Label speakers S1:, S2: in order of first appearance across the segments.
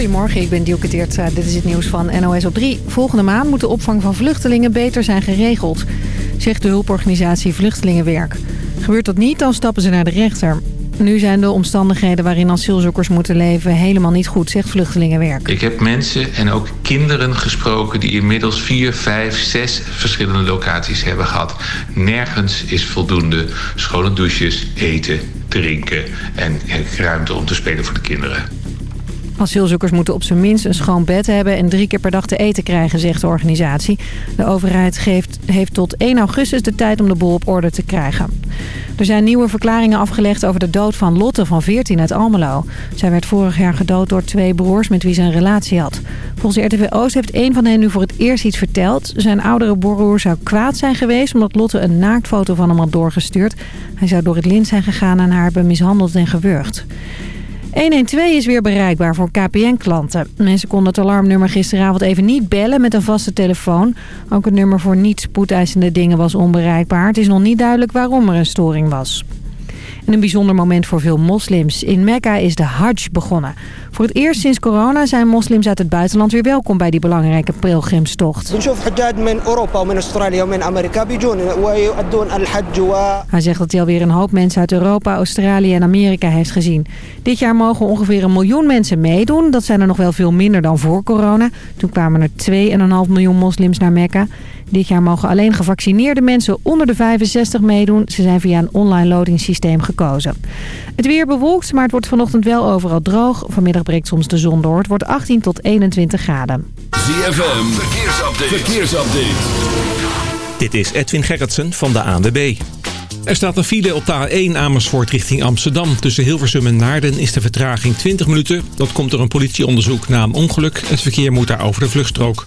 S1: Goedemorgen, ik ben Dielke Teertstra. Dit is het nieuws van NOS op 3. Volgende maand moet de opvang van vluchtelingen beter zijn geregeld, zegt de hulporganisatie Vluchtelingenwerk. Gebeurt dat niet, dan stappen ze naar de rechter. Nu zijn de omstandigheden waarin asielzoekers moeten leven helemaal niet goed, zegt Vluchtelingenwerk.
S2: Ik heb mensen en ook kinderen gesproken die inmiddels vier, vijf, zes verschillende locaties hebben gehad. Nergens is voldoende schone douches, eten, drinken en ruimte om te spelen voor de kinderen.
S1: Asielzoekers moeten op zijn minst een schoon bed hebben en drie keer per dag te eten krijgen, zegt de organisatie. De overheid geeft, heeft tot 1 augustus de tijd om de boel op orde te krijgen. Er zijn nieuwe verklaringen afgelegd over de dood van Lotte van 14 uit Almelo. Zij werd vorig jaar gedood door twee broers met wie ze een relatie had. Volgens RTV Oost heeft een van hen nu voor het eerst iets verteld. Zijn oudere broer zou kwaad zijn geweest omdat Lotte een naaktfoto van hem had doorgestuurd. Hij zou door het lint zijn gegaan en haar hebben mishandeld en gewurgd. 112 is weer bereikbaar voor KPN-klanten. Mensen konden het alarmnummer gisteravond even niet bellen met een vaste telefoon. Ook het nummer voor niet spoedeisende dingen was onbereikbaar. Het is nog niet duidelijk waarom er een storing was. En een bijzonder moment voor veel moslims. In Mekka is de Hajj begonnen. Voor het eerst sinds corona zijn moslims uit het buitenland weer welkom bij die belangrijke pilgrimstocht. Hij zegt dat hij alweer een hoop mensen uit Europa, Australië en Amerika heeft gezien. Dit jaar mogen ongeveer een miljoen mensen meedoen. Dat zijn er nog wel veel minder dan voor corona. Toen kwamen er 2,5 miljoen moslims naar Mekka. Dit jaar mogen alleen gevaccineerde mensen onder de 65 meedoen. Ze zijn via een online lotingssysteem gekozen. Het weer bewolkt, maar het wordt vanochtend wel overal droog. Vanmiddag breekt soms de zon door. Het wordt 18 tot 21 graden.
S3: ZFM, verkeersupdate. verkeersupdate.
S4: Dit is Edwin Gerritsen van de ANWB. Er staat een file op de A1 Amersfoort richting Amsterdam. Tussen Hilversum en Naarden is de vertraging 20 minuten. Dat komt door een politieonderzoek na een ongeluk. Het verkeer moet daar over de vluchtstrook.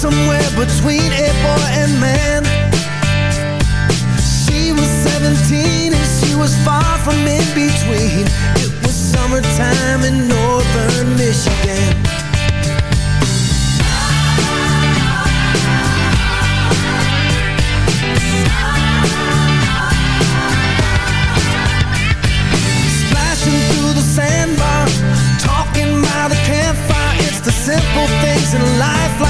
S5: Somewhere between a boy and man. She was 17 and she was far from in between. It was summertime in northern Michigan. Splashing through the sandbar Talking by the campfire. It's the simple things in life like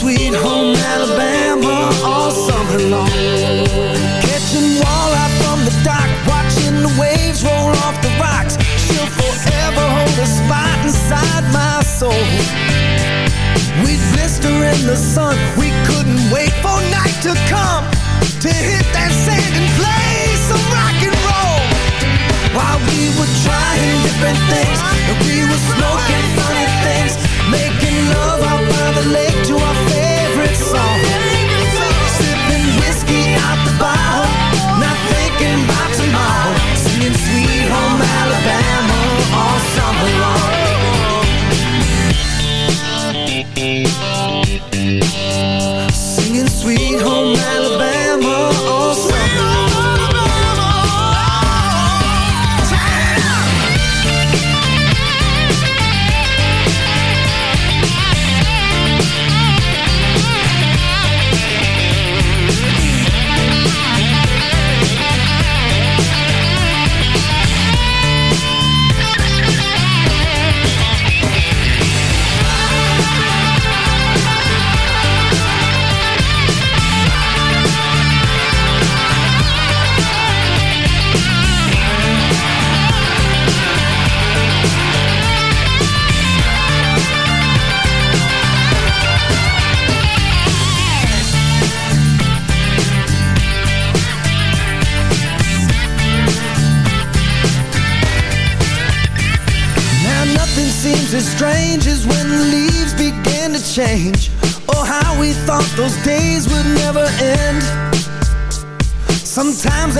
S5: Sweet Home Alabama all summer long. Catching walleye from the dock Watching the waves roll off the rocks. She'll forever hold a spot inside my soul. We'd blister in the sun. We couldn't wait for night to come To hit that sand and play some rock and roll. While we were trying different things And we were smoking funny things Making love out by the lake to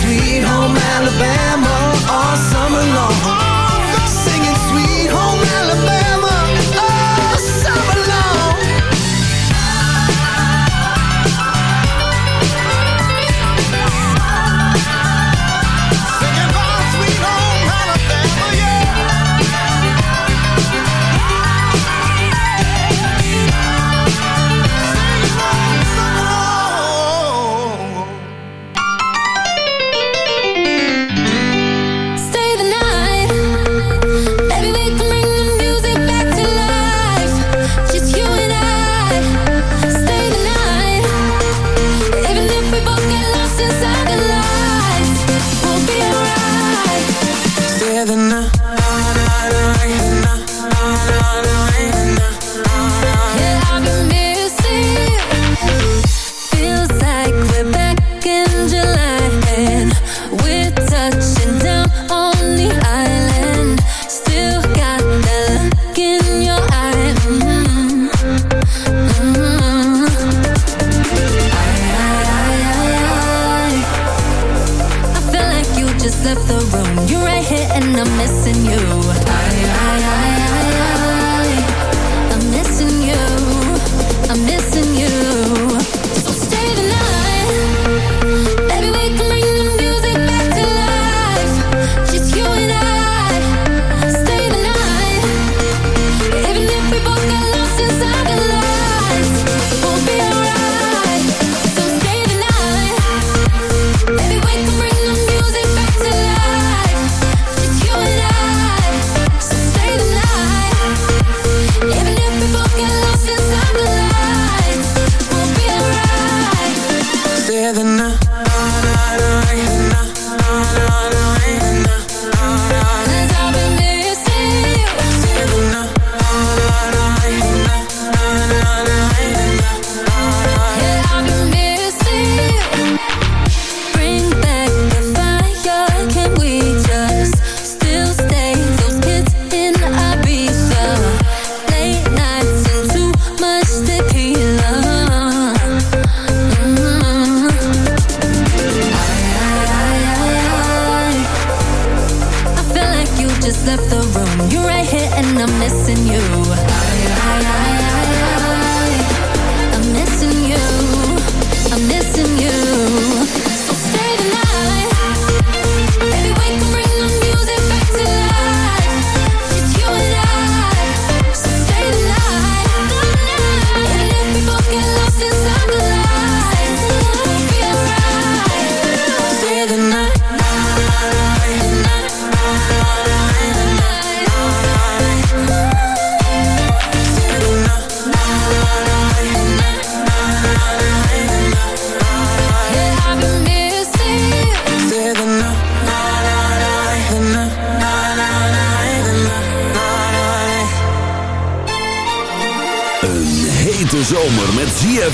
S5: sweet home Alabama all summer long. All singing sweet home Alabama.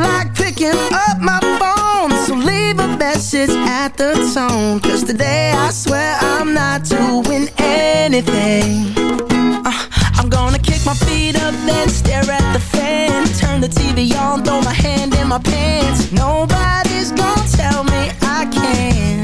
S6: Like
S7: picking up my phone, so leave a message at the tone. Cause today I swear I'm not doing anything. Uh, I'm gonna kick my feet up, then stare at the fan. Turn the TV on, throw my hand in my pants. Nobody's gonna tell me I can't.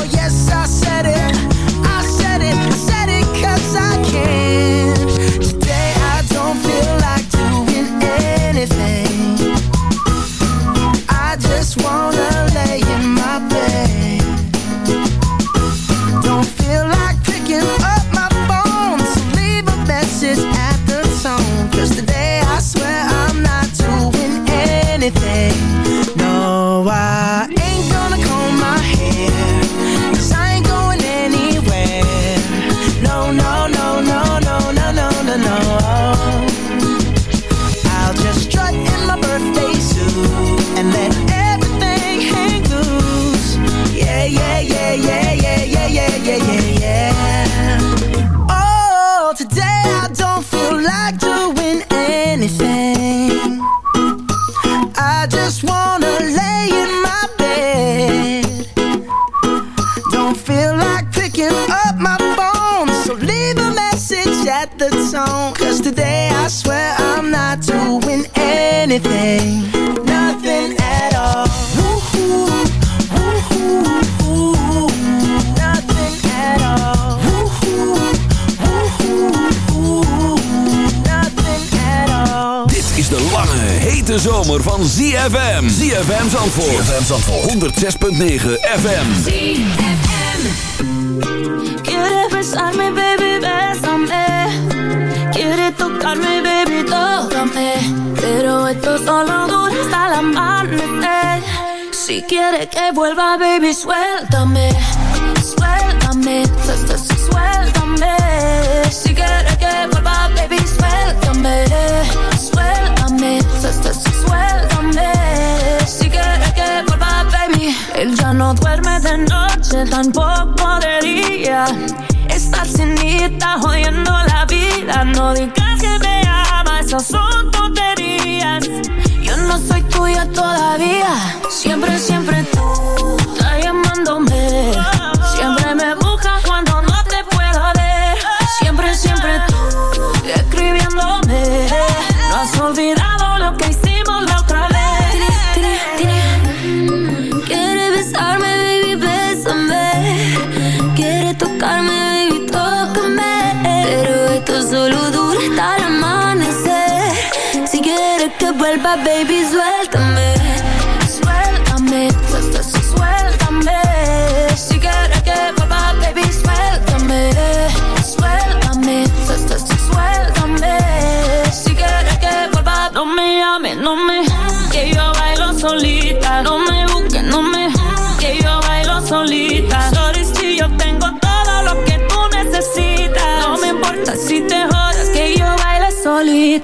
S8: zomer van ZFM. ZFM Zandvoort. ZFM Zandvoort. 106.9 FM.
S9: Quieres besarme, baby, bésame. Quieres tocarme, baby, tócame. Pero esto solo dura hasta amanecer. Si quieres que vuelva, baby, suéltame. Suéltame, su- su- su- suéltame. De noche, tampoco de día. Estar sin mí está jodiendo la vida. No digas que me amas, esas son tonterías. Yo no soy tuya todavía. Siempre, siempre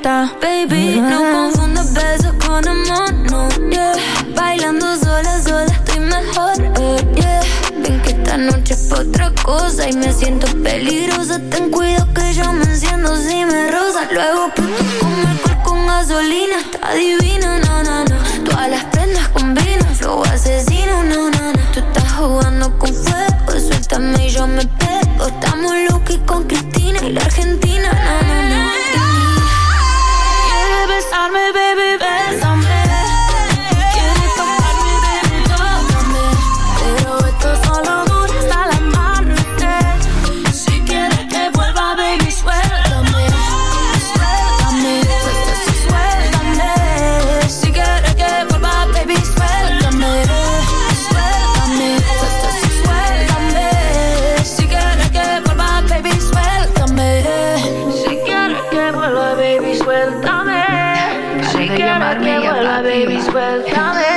S9: Baby, no ah. confundas besos con amor, no, yeah. Bailando sola, sola estoy mejor, eh, yeah. Ven que esta noche es otra cosa y me siento peligrosa. Ten cuidado que yo me enciendo si me rosa. Luego puto con alcohol con gasolina, está divina, no, no, no. Todas las suéltame. Si quieres que vuelva, baby, suéltame.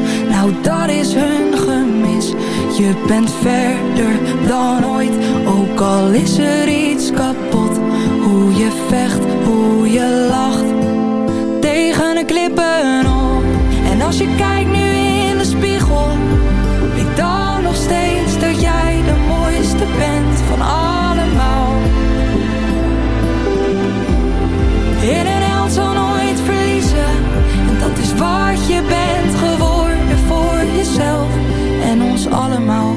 S10: Nou, dat is hun gemis. Je bent verder dan ooit, ook al is er iets kapot. Hoe je vecht, hoe je lacht tegen de klippen op. En als je kijkt en ons allemaal.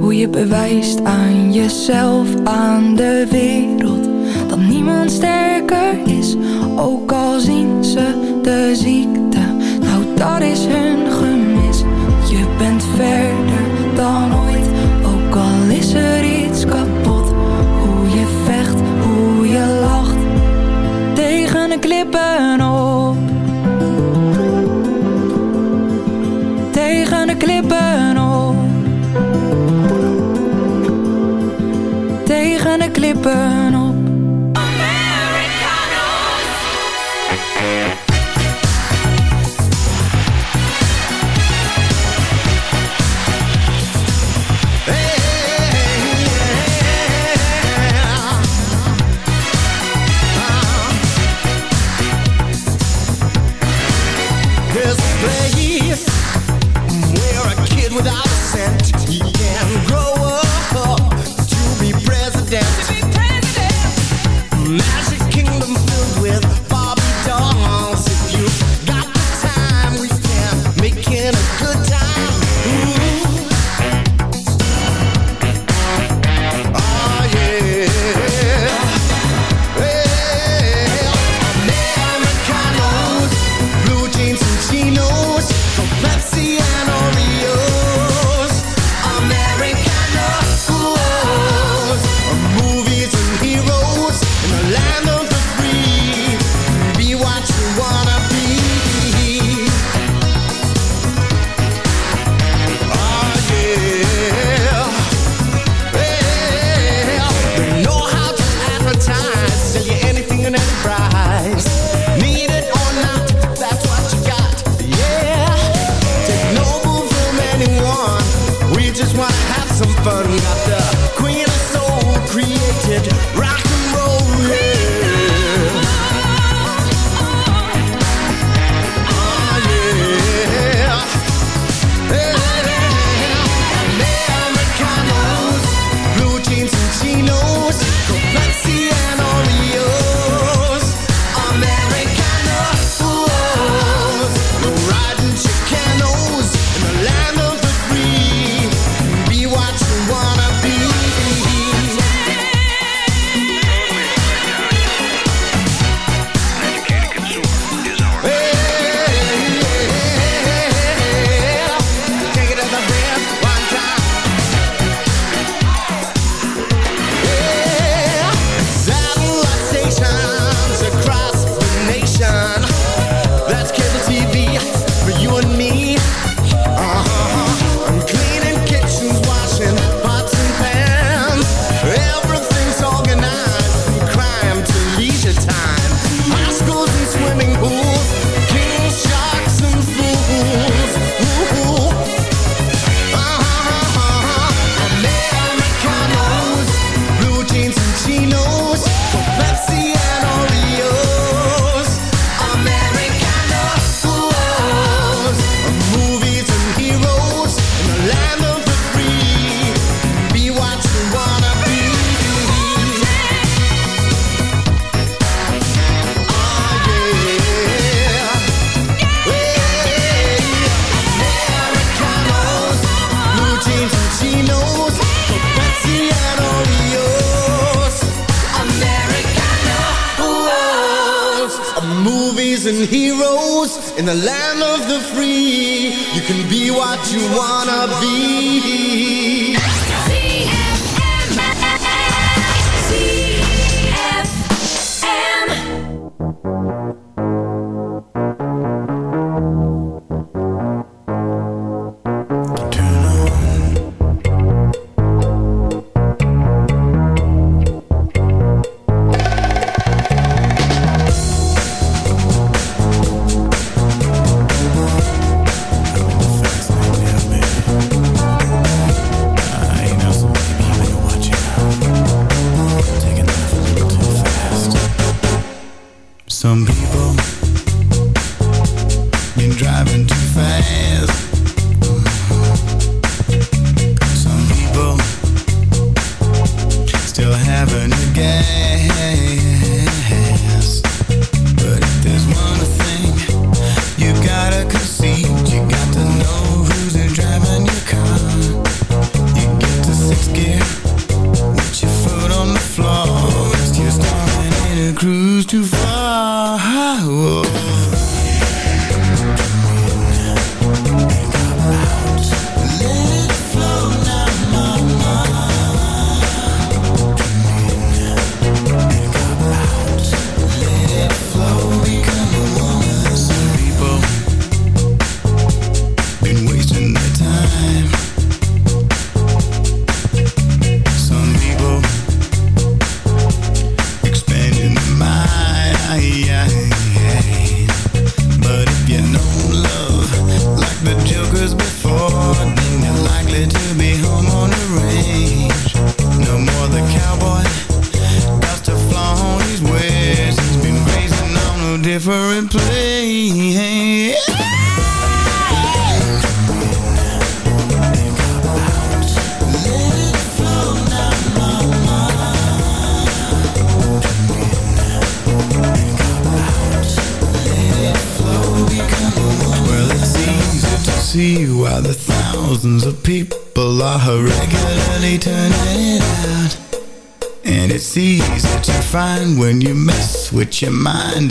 S10: Hoe je bewijst aan jezelf, aan de wereld Dat niemand sterker is Ook al zien ze de ziekte Nou dat is hun gemis Je bent verder dan ooit Ook al is er tegen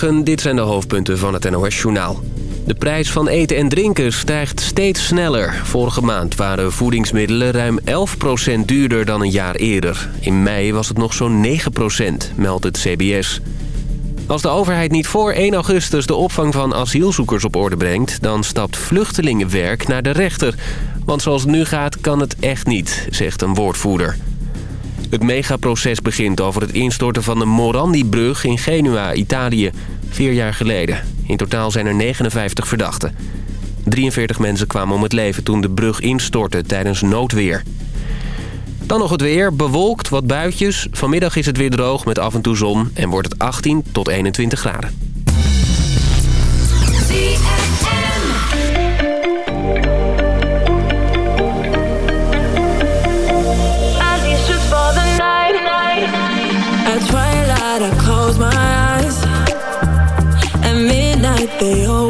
S11: Dit zijn de hoofdpunten van het NOS-journaal. De prijs van eten en drinken stijgt steeds sneller. Vorige maand waren voedingsmiddelen ruim 11% duurder dan een jaar eerder. In mei was het nog zo'n 9%, meldt het CBS. Als de overheid niet voor 1 augustus de opvang van asielzoekers op orde brengt... dan stapt vluchtelingenwerk naar de rechter. Want zoals het nu gaat, kan het echt niet, zegt een woordvoerder. Het megaproces begint over het instorten van de Morandi-brug in Genua, Italië, vier jaar geleden. In totaal zijn er 59 verdachten. 43 mensen kwamen om het leven toen de brug instortte tijdens noodweer. Dan nog het weer, bewolkt, wat buitjes. Vanmiddag is het weer droog met af en toe zon en wordt het 18 tot 21 graden.
S6: At twilight I close my eyes At midnight they open.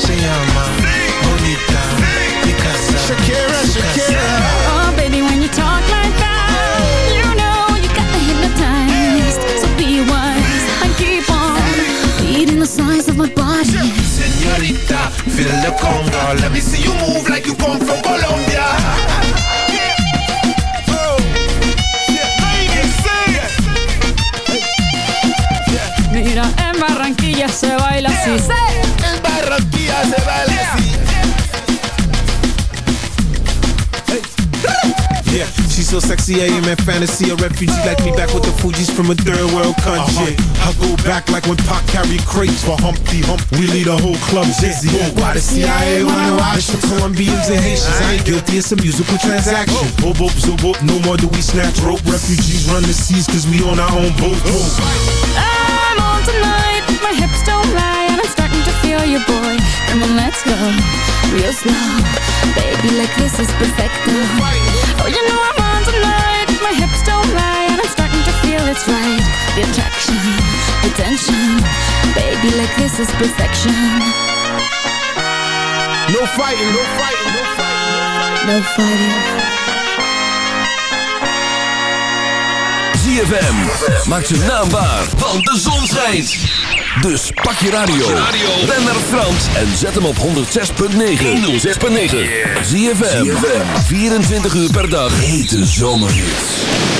S12: Se llama? Bonita. Picasa.
S13: Shakira, Shakira.
S14: Oh, baby, when you talk like that, you know you got me hypnotized. So be wise and keep on reading the signs of my body.
S15: Señorita, feel the conga. Let me see you move like you come from Colombia. Oh,
S14: Mira, en Barranquilla se baila así.
S15: En
S12: she's so sexy, I am in fantasy. A refugee like me back with the Fugees from a third world country. Uh-huh.
S16: I go back like when Pac carried crates for Humpty Hump. We lead a whole club dizzy.
S12: Why the CIA wanna watch the Colombians and Haitians? I ain't guilty, it's a musical transaction.
S16: Boop, boop, zoop, boop. No more do we snatch rope. Refugees run the seas cause we on our own boat.
S14: I'm on tonight, my hips don't lie, and I'm starting to feel you, boy. Come on, let's go real slow, baby. Like this is perfect. Oh, you know I'm feel it's right. The attraction, the tension, baby. Like this is perfection.
S13: No fighting, no fighting, no fighting.
S14: No fighting.
S8: ZFM. Maak zijn naam waar, want de zon schijnt. Dus pak je radio. Ben naar Frans en zet hem op 106.9. 106.9. ZFM. 24 uur per dag. Hete zomerhits.